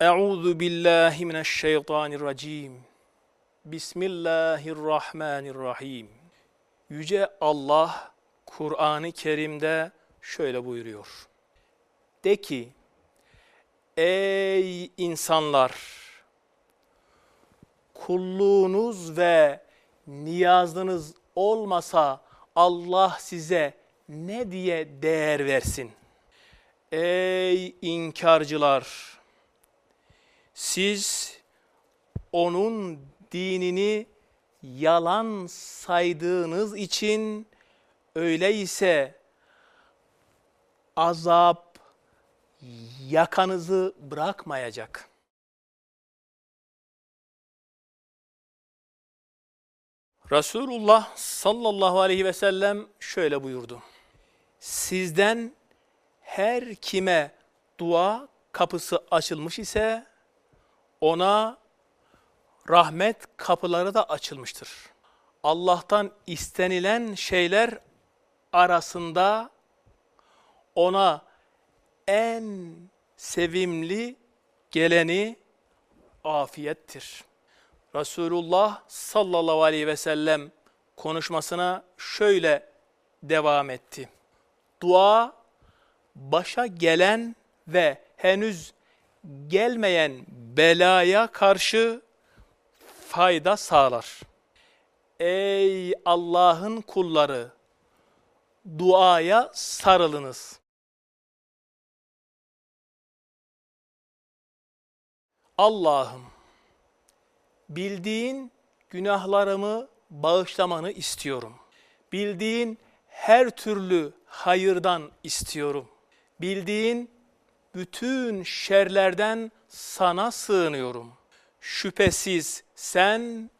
Euzu billahi mineşşeytanirracim. Bismillahirrahmanirrahim. Yüce Allah Kur'an-ı Kerim'de şöyle buyuruyor. De ki, ey insanlar, kulluğunuz ve niyazınız olmasa Allah size ne diye değer versin? Ey inkarcılar! Siz onun dinini yalan saydığınız için öyleyse azap yakanızı bırakmayacak. Resulullah sallallahu aleyhi ve sellem şöyle buyurdu. Sizden her kime dua kapısı açılmış ise ona rahmet kapıları da açılmıştır. Allah'tan istenilen şeyler arasında ona en sevimli geleni afiyettir. Resulullah sallallahu aleyhi ve sellem konuşmasına şöyle devam etti. Dua başa gelen ve henüz gelmeyen belaya karşı fayda sağlar. Ey Allah'ın kulları! Duaya sarılınız. Allah'ım, bildiğin günahlarımı bağışlamanı istiyorum. Bildiğin her türlü hayırdan istiyorum. Bildiğin bütün şerlerden sana sığınıyorum. Şüphesiz sen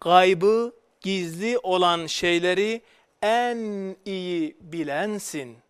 gaybı, gizli olan şeyleri en iyi bilensin.''